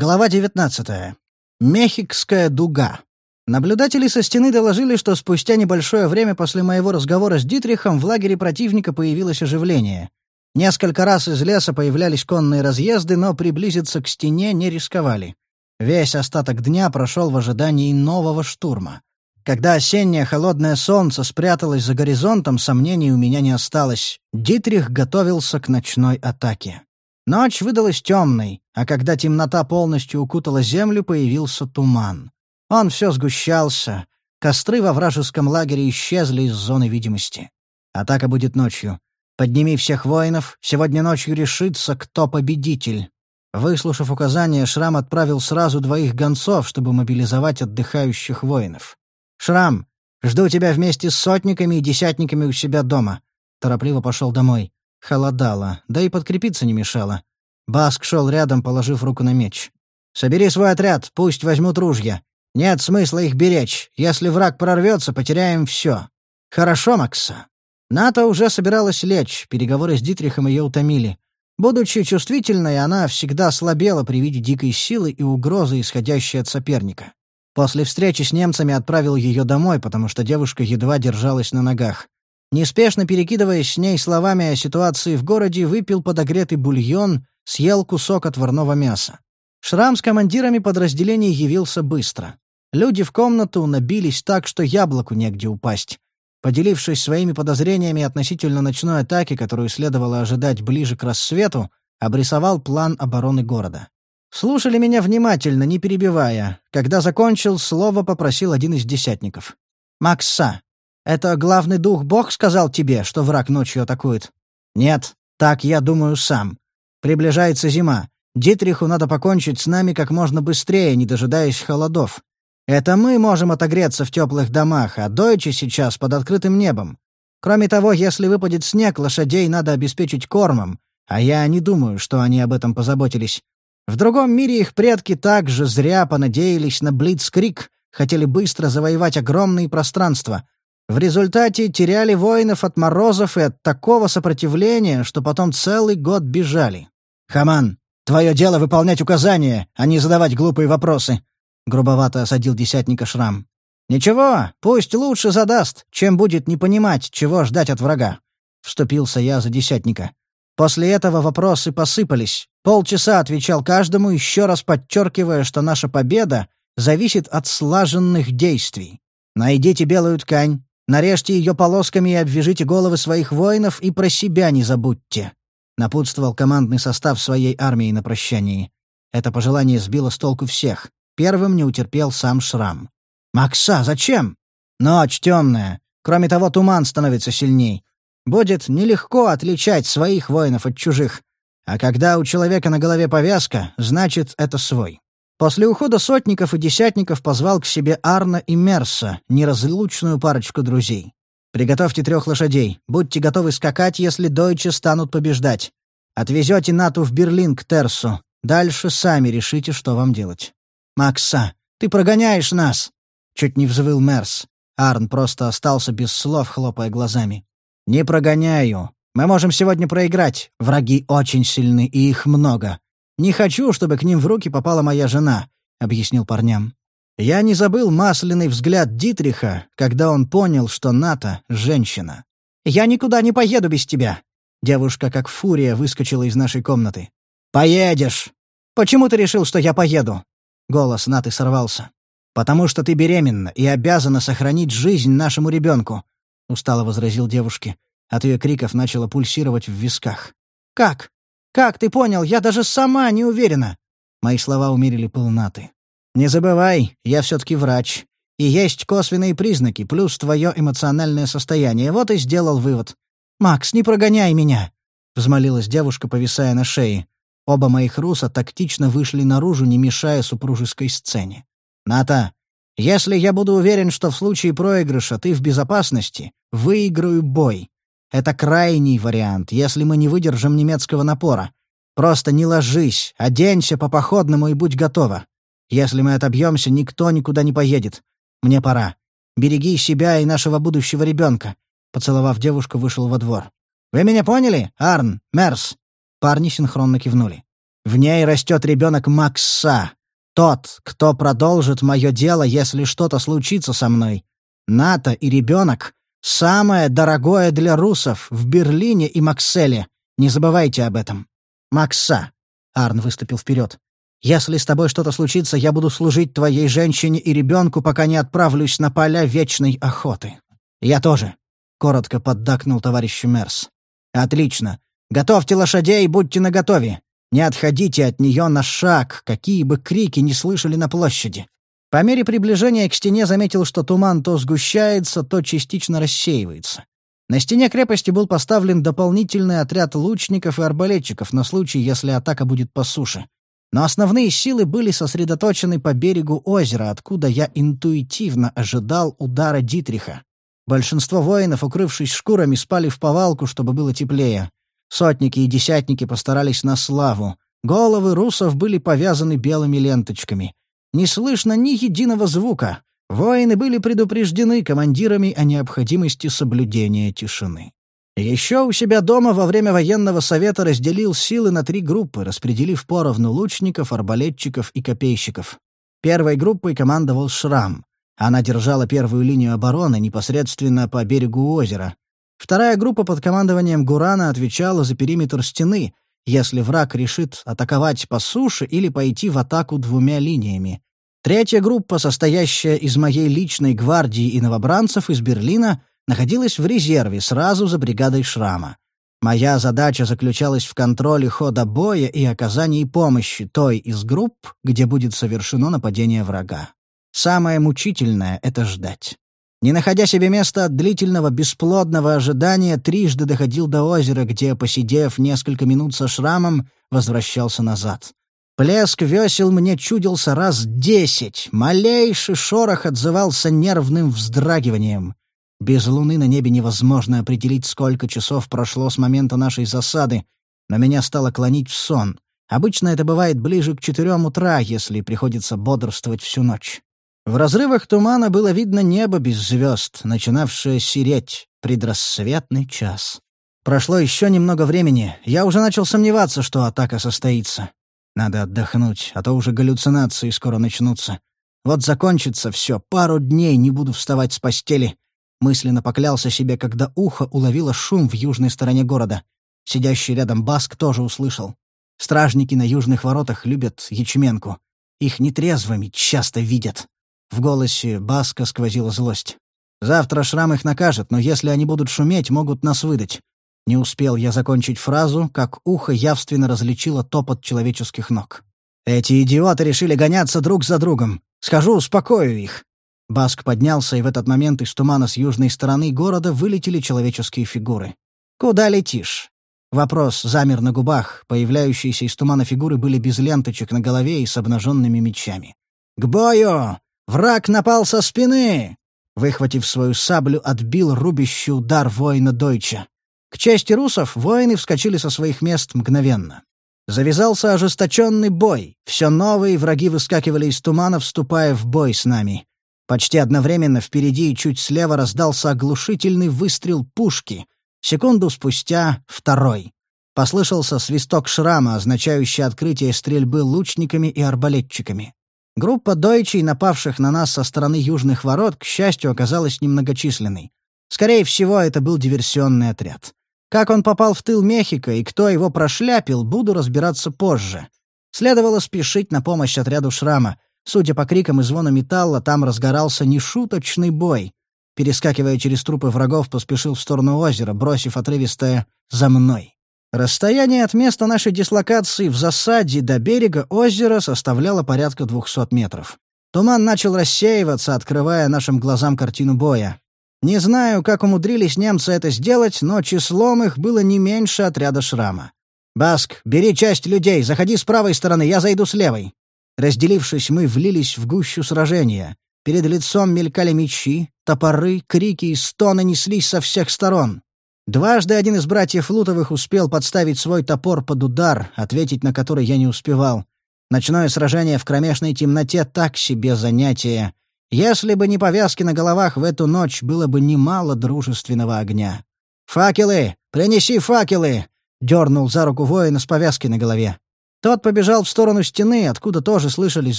Глава 19. Мехикская дуга. Наблюдатели со стены доложили, что спустя небольшое время после моего разговора с Дитрихом в лагере противника появилось оживление. Несколько раз из леса появлялись конные разъезды, но приблизиться к стене не рисковали. Весь остаток дня прошел в ожидании нового штурма. Когда осеннее холодное солнце спряталось за горизонтом, сомнений у меня не осталось. Дитрих готовился к ночной атаке. Ночь выдалась темной, а когда темнота полностью укутала землю, появился туман. Он все сгущался. Костры во вражеском лагере исчезли из зоны видимости. Атака будет ночью. Подними всех воинов, сегодня ночью решится, кто победитель. Выслушав указание, Шрам отправил сразу двоих гонцов, чтобы мобилизовать отдыхающих воинов. «Шрам, жду тебя вместе с сотниками и десятниками у себя дома». Торопливо пошел домой. Холодало, да и подкрепиться не мешало. Баск шел рядом, положив руку на меч. «Собери свой отряд, пусть возьмут ружья. Нет смысла их беречь. Если враг прорвется, потеряем все. Хорошо, Макса?» Ната уже собиралась лечь, переговоры с Дитрихом ее утомили. Будучи чувствительной, она всегда слабела при виде дикой силы и угрозы, исходящей от соперника. После встречи с немцами отправил ее домой, потому что девушка едва держалась на ногах. Неспешно перекидываясь с ней словами о ситуации в городе, выпил подогретый бульон, съел кусок отварного мяса. Шрам с командирами подразделений явился быстро. Люди в комнату набились так, что яблоку негде упасть. Поделившись своими подозрениями относительно ночной атаки, которую следовало ожидать ближе к рассвету, обрисовал план обороны города. Слушали меня внимательно, не перебивая. Когда закончил, слово попросил один из десятников. «Макса, это главный дух Бог сказал тебе, что враг ночью атакует? Нет, так я думаю сам. Приближается зима. Дитриху надо покончить с нами как можно быстрее, не дожидаясь холодов. Это мы можем отогреться в теплых домах, а дойчи сейчас под открытым небом. Кроме того, если выпадет снег, лошадей надо обеспечить кормом, а я не думаю, что они об этом позаботились. В другом мире их предки также зря понадеялись на Блицкрик, хотели быстро завоевать огромные пространства — в результате теряли воинов от морозов и от такого сопротивления, что потом целый год бежали. «Хаман, твое дело выполнять указания, а не задавать глупые вопросы», — грубовато осадил десятника Шрам. «Ничего, пусть лучше задаст, чем будет не понимать, чего ждать от врага», — вступился я за десятника. После этого вопросы посыпались. Полчаса отвечал каждому, еще раз подчеркивая, что наша победа зависит от слаженных действий. «Найдите белую ткань, Нарежьте ее полосками и обвяжите головы своих воинов, и про себя не забудьте», — напутствовал командный состав своей армии на прощании. Это пожелание сбило с толку всех. Первым не утерпел сам Шрам. «Макса, зачем?» «Ночь темная. Кроме того, туман становится сильней. Будет нелегко отличать своих воинов от чужих. А когда у человека на голове повязка, значит, это свой. После ухода сотников и десятников позвал к себе Арна и Мерса, неразлучную парочку друзей. «Приготовьте трех лошадей. Будьте готовы скакать, если дойче станут побеждать. Отвезете Нату в Берлин к Терсу. Дальше сами решите, что вам делать». «Макса, ты прогоняешь нас!» Чуть не взвыл Мерс. Арн просто остался без слов, хлопая глазами. «Не прогоняю. Мы можем сегодня проиграть. Враги очень сильны, и их много. «Не хочу, чтобы к ним в руки попала моя жена», — объяснил парням. Я не забыл масляный взгляд Дитриха, когда он понял, что Ната — женщина. «Я никуда не поеду без тебя!» Девушка, как фурия, выскочила из нашей комнаты. «Поедешь!» «Почему ты решил, что я поеду?» Голос Наты сорвался. «Потому что ты беременна и обязана сохранить жизнь нашему ребенку», — устало возразил девушке. От ее криков начало пульсировать в висках. «Как? Как ты понял? Я даже сама не уверена». Мои слова умерили полнаты. «Не забывай, я все-таки врач. И есть косвенные признаки, плюс твое эмоциональное состояние. Вот и сделал вывод. «Макс, не прогоняй меня!» — взмолилась девушка, повисая на шее. Оба моих руса тактично вышли наружу, не мешая супружеской сцене. «Ната, если я буду уверен, что в случае проигрыша ты в безопасности, выиграю бой. Это крайний вариант, если мы не выдержим немецкого напора. Просто не ложись, оденься по-походному и будь готова. Если мы отобьемся, никто никуда не поедет. Мне пора. Береги себя и нашего будущего ребенка. Поцеловав девушку, вышел во двор. «Вы меня поняли, Арн, Мерс?» Парни синхронно кивнули. В ней растет ребенок Макса. Тот, кто продолжит мое дело, если что-то случится со мной. НАТО и ребенок — самое дорогое для русов в Берлине и Макселе. Не забывайте об этом. Макса. Арн выступил вперед. Если с тобой что-то случится, я буду служить твоей женщине и ребенку, пока не отправлюсь на поля вечной охоты. Я тоже, — коротко поддакнул товарищ Мерс. Отлично. Готовьте лошадей и будьте наготове. Не отходите от нее на шаг, какие бы крики не слышали на площади. По мере приближения к стене заметил, что туман то сгущается, то частично рассеивается. На стене крепости был поставлен дополнительный отряд лучников и арбалетчиков на случай, если атака будет по суше. Но основные силы были сосредоточены по берегу озера, откуда я интуитивно ожидал удара Дитриха. Большинство воинов, укрывшись шкурами, спали в повалку, чтобы было теплее. Сотники и десятники постарались на славу. Головы русов были повязаны белыми ленточками. Не слышно ни единого звука. Воины были предупреждены командирами о необходимости соблюдения тишины. Еще у себя дома во время военного совета разделил силы на три группы, распределив поровну лучников, арбалетчиков и копейщиков. Первой группой командовал Шрам. Она держала первую линию обороны непосредственно по берегу озера. Вторая группа под командованием Гурана отвечала за периметр стены, если враг решит атаковать по суше или пойти в атаку двумя линиями. Третья группа, состоящая из моей личной гвардии и новобранцев из Берлина, находилась в резерве сразу за бригадой Шрама. Моя задача заключалась в контроле хода боя и оказании помощи той из групп, где будет совершено нападение врага. Самое мучительное — это ждать. Не находя себе места от длительного бесплодного ожидания, трижды доходил до озера, где, посидев несколько минут со шрамом, возвращался назад. Плеск весел мне чудился раз десять, малейший шорох отзывался нервным вздрагиванием. Без луны на небе невозможно определить, сколько часов прошло с момента нашей засады, но меня стало клонить в сон. Обычно это бывает ближе к четырем утра, если приходится бодрствовать всю ночь. В разрывах тумана было видно небо без звезд, начинавшее сереть, предрассветный час. Прошло еще немного времени, я уже начал сомневаться, что атака состоится. Надо отдохнуть, а то уже галлюцинации скоро начнутся. Вот закончится все, пару дней не буду вставать с постели. Мысленно поклялся себе, когда ухо уловило шум в южной стороне города. Сидящий рядом Баск тоже услышал. Стражники на южных воротах любят ячменку. Их нетрезвыми часто видят. В голосе Баска сквозила злость. «Завтра Шрам их накажет, но если они будут шуметь, могут нас выдать». Не успел я закончить фразу, как ухо явственно различило топот человеческих ног. «Эти идиоты решили гоняться друг за другом. Схожу, успокою их. Баск поднялся, и в этот момент из тумана с южной стороны города вылетели человеческие фигуры. «Куда летишь?» Вопрос замер на губах, появляющиеся из тумана фигуры были без ленточек на голове и с обнаженными мечами. «К бою! Враг напал со спины!» Выхватив свою саблю, отбил рубящий удар воина Дойча. К чести русов, воины вскочили со своих мест мгновенно. Завязался ожесточенный бой. Все новые враги выскакивали из тумана, вступая в бой с нами. Почти одновременно впереди и чуть слева раздался оглушительный выстрел пушки. Секунду спустя — второй. Послышался свисток шрама, означающий открытие стрельбы лучниками и арбалетчиками. Группа дойчей, напавших на нас со стороны южных ворот, к счастью, оказалась немногочисленной. Скорее всего, это был диверсионный отряд. Как он попал в тыл Мехико и кто его прошляпил, буду разбираться позже. Следовало спешить на помощь отряду Шрама. Судя по крикам и звону металла, там разгорался нешуточный бой. Перескакивая через трупы врагов, поспешил в сторону озера, бросив отрывистое «за мной». Расстояние от места нашей дислокации в засаде до берега озера составляло порядка двухсот метров. Туман начал рассеиваться, открывая нашим глазам картину боя. Не знаю, как умудрились немцы это сделать, но числом их было не меньше отряда шрама. «Баск, бери часть людей, заходи с правой стороны, я зайду с левой». Разделившись, мы влились в гущу сражения. Перед лицом мелькали мечи, топоры, крики и стоны неслись со всех сторон. Дважды один из братьев Лутовых успел подставить свой топор под удар, ответить на который я не успевал. Ночное сражение в кромешной темноте так себе занятие. Если бы не повязки на головах, в эту ночь было бы немало дружественного огня. «Факелы! Принеси факелы!» — дернул за руку воина с повязки на голове. Тот побежал в сторону стены, откуда тоже слышались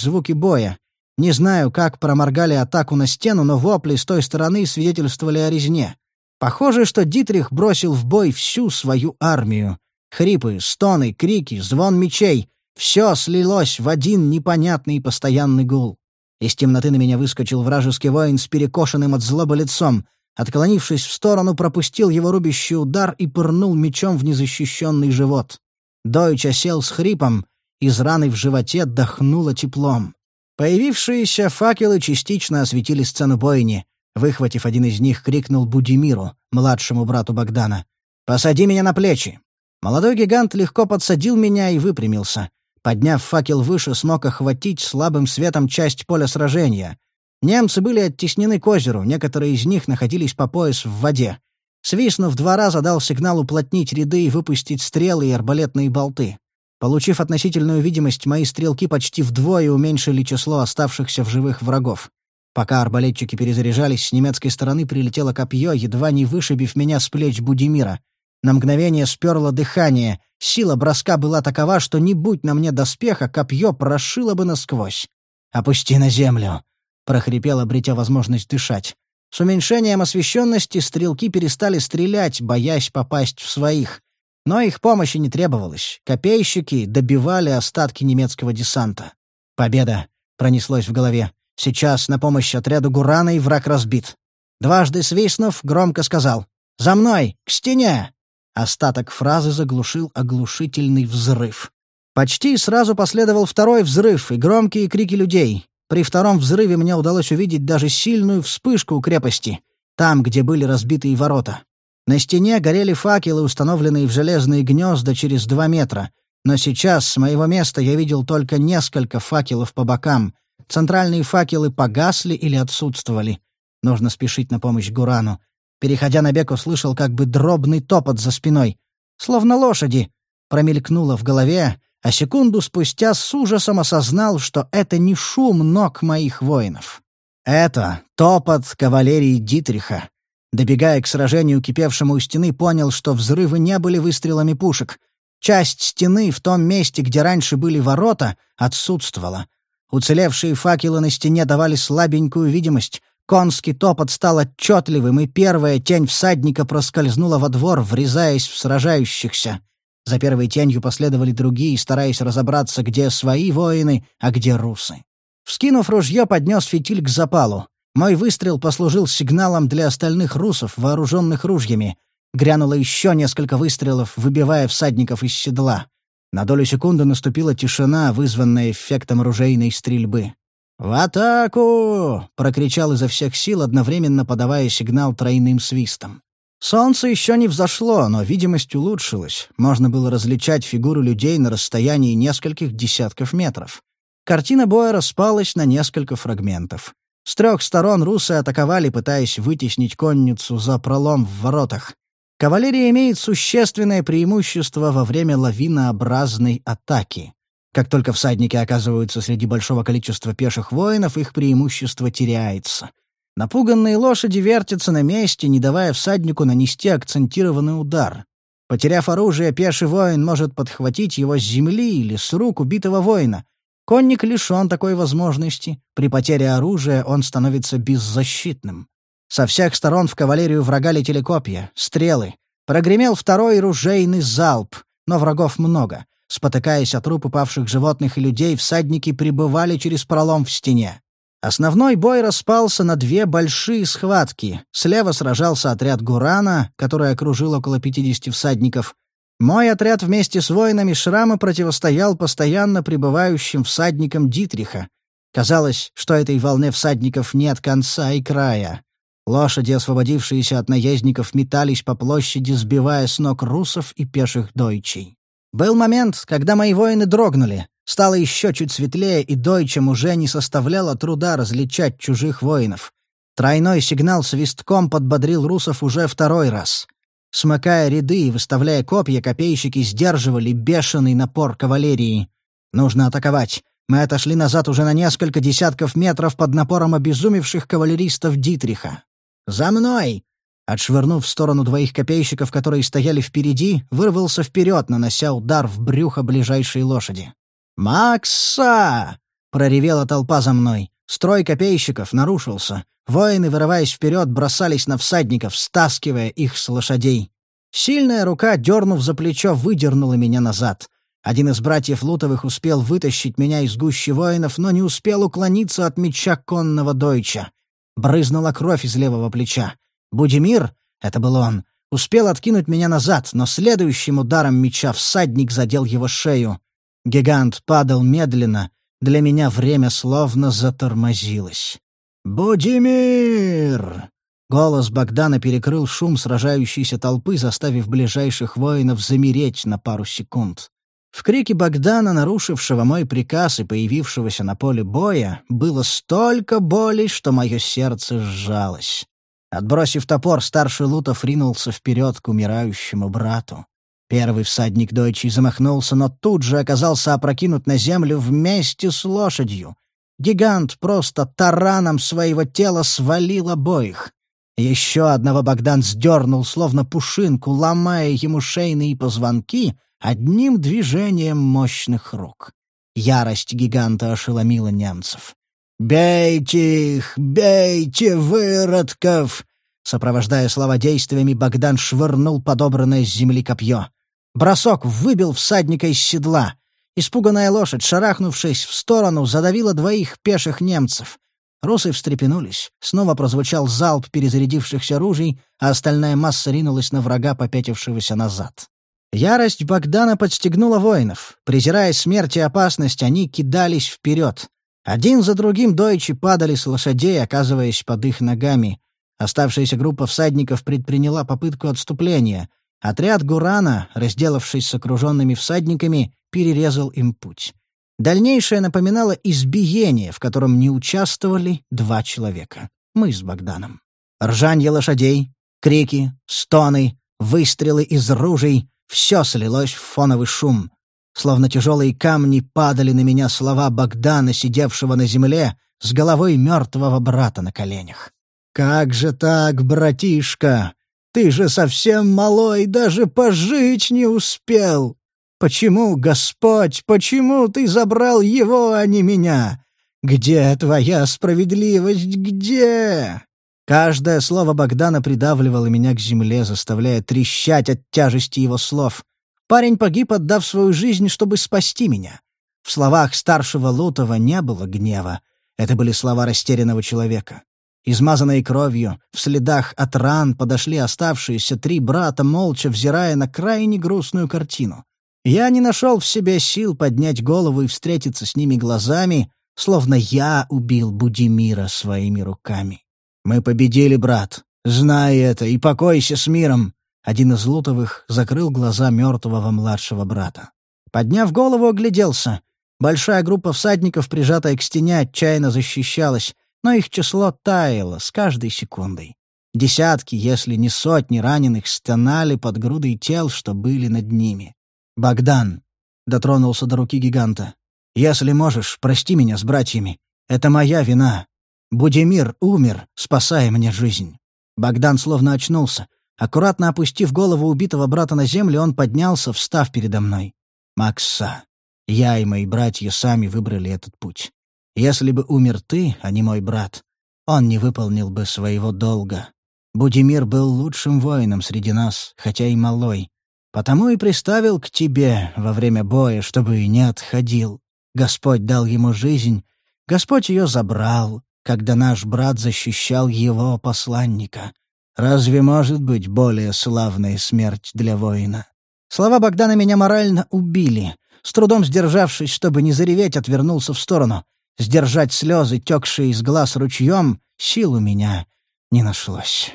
звуки боя. Не знаю, как проморгали атаку на стену, но вопли с той стороны свидетельствовали о резне. Похоже, что Дитрих бросил в бой всю свою армию. Хрипы, стоны, крики, звон мечей — все слилось в один непонятный постоянный гул. Из темноты на меня выскочил вражеский воин с перекошенным от злобы лицом. Отклонившись в сторону, пропустил его рубящий удар и пырнул мечом в незащищенный живот. Дойч осел с хрипом, из раны в животе дохнуло теплом. Появившиеся факелы частично осветили сцену бойни. Выхватив один из них, крикнул Будимиру, младшему брату Богдана. «Посади меня на плечи!» Молодой гигант легко подсадил меня и выпрямился. Подняв факел выше, смог охватить слабым светом часть поля сражения. Немцы были оттеснены к озеру, некоторые из них находились по пояс в воде. Свистнув два раза, дал сигнал уплотнить ряды и выпустить стрелы и арбалетные болты. Получив относительную видимость, мои стрелки почти вдвое уменьшили число оставшихся в живых врагов. Пока арбалетчики перезаряжались, с немецкой стороны прилетело копье, едва не вышибив меня с плеч Будимира. На мгновение сперло дыхание. Сила броска была такова, что не будь на мне доспеха, копье прошило бы насквозь. «Опусти на землю!» — прохрипел, обретя возможность дышать. С уменьшением освещенности стрелки перестали стрелять, боясь попасть в своих. Но их помощи не требовалось. Копейщики добивали остатки немецкого десанта. «Победа!» — пронеслось в голове. Сейчас на помощь отряду Гурана и враг разбит. Дважды свистнув, громко сказал «За мной! К стене!» Остаток фразы заглушил оглушительный взрыв. Почти сразу последовал второй взрыв и громкие крики людей. При втором взрыве мне удалось увидеть даже сильную вспышку у крепости, там, где были разбитые ворота. На стене горели факелы, установленные в железные гнезда через два метра. Но сейчас с моего места я видел только несколько факелов по бокам, Центральные факелы погасли или отсутствовали. Нужно спешить на помощь Гурану. Переходя на бег, услышал как бы дробный топот за спиной. Словно лошади. Промелькнуло в голове, а секунду спустя с ужасом осознал, что это не шум ног моих воинов. Это топот кавалерии Дитриха. Добегая к сражению, кипевшему у стены, понял, что взрывы не были выстрелами пушек. Часть стены в том месте, где раньше были ворота, отсутствовала. Уцелевшие факелы на стене давали слабенькую видимость. Конский топот стал отчетливым, и первая тень всадника проскользнула во двор, врезаясь в сражающихся. За первой тенью последовали другие, стараясь разобраться, где свои воины, а где русы. Вскинув ружье, поднес фитиль к запалу. Мой выстрел послужил сигналом для остальных русов, вооруженных ружьями. Грянуло еще несколько выстрелов, выбивая всадников из седла. На долю секунды наступила тишина, вызванная эффектом ружейной стрельбы. «В атаку!» — прокричал изо всех сил, одновременно подавая сигнал тройным свистом. Солнце еще не взошло, но видимость улучшилась. Можно было различать фигуры людей на расстоянии нескольких десятков метров. Картина боя распалась на несколько фрагментов. С трех сторон русы атаковали, пытаясь вытеснить конницу за пролом в воротах. Кавалерия имеет существенное преимущество во время лавинообразной атаки. Как только всадники оказываются среди большого количества пеших воинов, их преимущество теряется. Напуганные лошади вертятся на месте, не давая всаднику нанести акцентированный удар. Потеряв оружие, пеший воин может подхватить его с земли или с рук убитого воина. Конник лишен такой возможности. При потере оружия он становится беззащитным. Со всех сторон в кавалерию врага летели копья, стрелы. Прогремел второй ружейный залп, но врагов много. Спотыкаясь от труп упавших животных и людей, всадники прибывали через пролом в стене. Основной бой распался на две большие схватки. Слева сражался отряд Гурана, который окружил около 50 всадников. Мой отряд вместе с воинами Шрама противостоял постоянно прибывающим всадникам Дитриха. Казалось, что этой волне всадников нет конца и края. Лошади, освободившиеся от наездников, метались по площади, сбивая с ног русов и пеших дойчей. Был момент, когда мои воины дрогнули. Стало еще чуть светлее, и дойчам уже не составляло труда различать чужих воинов. Тройной сигнал свистком подбодрил русов уже второй раз. Смыкая ряды и выставляя копья, копейщики сдерживали бешеный напор кавалерии. «Нужно атаковать. Мы отошли назад уже на несколько десятков метров под напором обезумевших кавалеристов Дитриха. «За мной!» Отшвырнув в сторону двоих копейщиков, которые стояли впереди, вырвался вперед, нанося удар в брюхо ближайшей лошади. «Макса!» — проревела толпа за мной. Строй копейщиков нарушился. Воины, вырываясь вперед, бросались на всадников, стаскивая их с лошадей. Сильная рука, дернув за плечо, выдернула меня назад. Один из братьев Лутовых успел вытащить меня из гущи воинов, но не успел уклониться от меча конного дойча. Брызнула кровь из левого плеча. Будимир, это был он, успел откинуть меня назад, но следующим ударом меча всадник задел его шею. Гигант падал медленно, для меня время словно затормозилось. «Будимир!» Голос Богдана перекрыл шум сражающейся толпы, заставив ближайших воинов замереть на пару секунд. В крике Богдана, нарушившего мой приказ и появившегося на поле боя, было столько боли, что мое сердце сжалось. Отбросив топор, старший Лутов ринулся вперед к умирающему брату. Первый всадник дойчий замахнулся, но тут же оказался опрокинут на землю вместе с лошадью. Гигант просто тараном своего тела свалил обоих. Еще одного Богдан сдернул, словно пушинку, ломая ему шейные позвонки одним движением мощных рук. Ярость гиганта ошеломила немцев. «Бейте их! Бейте, выродков!» Сопровождая слова действиями, Богдан швырнул подобранное с земли копье. Бросок выбил всадника из седла. Испуганная лошадь, шарахнувшись в сторону, задавила двоих пеших немцев. Русы встрепенулись. Снова прозвучал залп перезарядившихся ружей, а остальная масса ринулась на врага, попятившегося назад. Ярость Богдана подстегнула воинов. Презирая смерть и опасность, они кидались вперед. Один за другим дойчи падали с лошадей, оказываясь под их ногами. Оставшаяся группа всадников предприняла попытку отступления — Отряд Гурана, разделавшись с окруженными всадниками, перерезал им путь. Дальнейшее напоминало избиение, в котором не участвовали два человека. Мы с Богданом. Ржанье лошадей, крики, стоны, выстрелы из ружей — все слилось в фоновый шум. Словно тяжелые камни падали на меня слова Богдана, сидевшего на земле, с головой мертвого брата на коленях. «Как же так, братишка? Ты же совсем малой, даже пожить не успел. Почему, Господь, почему ты забрал его, а не меня? Где твоя справедливость, где?» Каждое слово Богдана придавливало меня к земле, заставляя трещать от тяжести его слов. Парень погиб, отдав свою жизнь, чтобы спасти меня. В словах старшего Лутова не было гнева. Это были слова растерянного человека. Измазанные кровью, в следах от ран подошли оставшиеся три брата, молча взирая на крайне грустную картину. Я не нашел в себе сил поднять голову и встретиться с ними глазами, словно я убил Будимира своими руками. «Мы победили, брат. Знай это и покойся с миром!» Один из Лутовых закрыл глаза мертвого младшего брата. Подняв голову, огляделся. Большая группа всадников, прижатая к стене, отчаянно защищалась но их число таяло с каждой секундой. Десятки, если не сотни раненых стонали под грудой тел, что были над ними. «Богдан!» — дотронулся до руки гиганта. «Если можешь, прости меня с братьями. Это моя вина. Будимир умер, спасая мне жизнь». Богдан словно очнулся. Аккуратно опустив голову убитого брата на землю, он поднялся, встав передо мной. «Макса, я и мои братья сами выбрали этот путь. Если бы умер ты, а не мой брат, он не выполнил бы своего долга. Будимир был лучшим воином среди нас, хотя и малой. Потому и приставил к тебе во время боя, чтобы не отходил. Господь дал ему жизнь, Господь ее забрал, когда наш брат защищал его посланника. Разве может быть более славная смерть для воина? Слова Богдана меня морально убили. С трудом сдержавшись, чтобы не зареветь, отвернулся в сторону. Сдержать слезы, текшие из глаз ручьем, сил у меня не нашлось.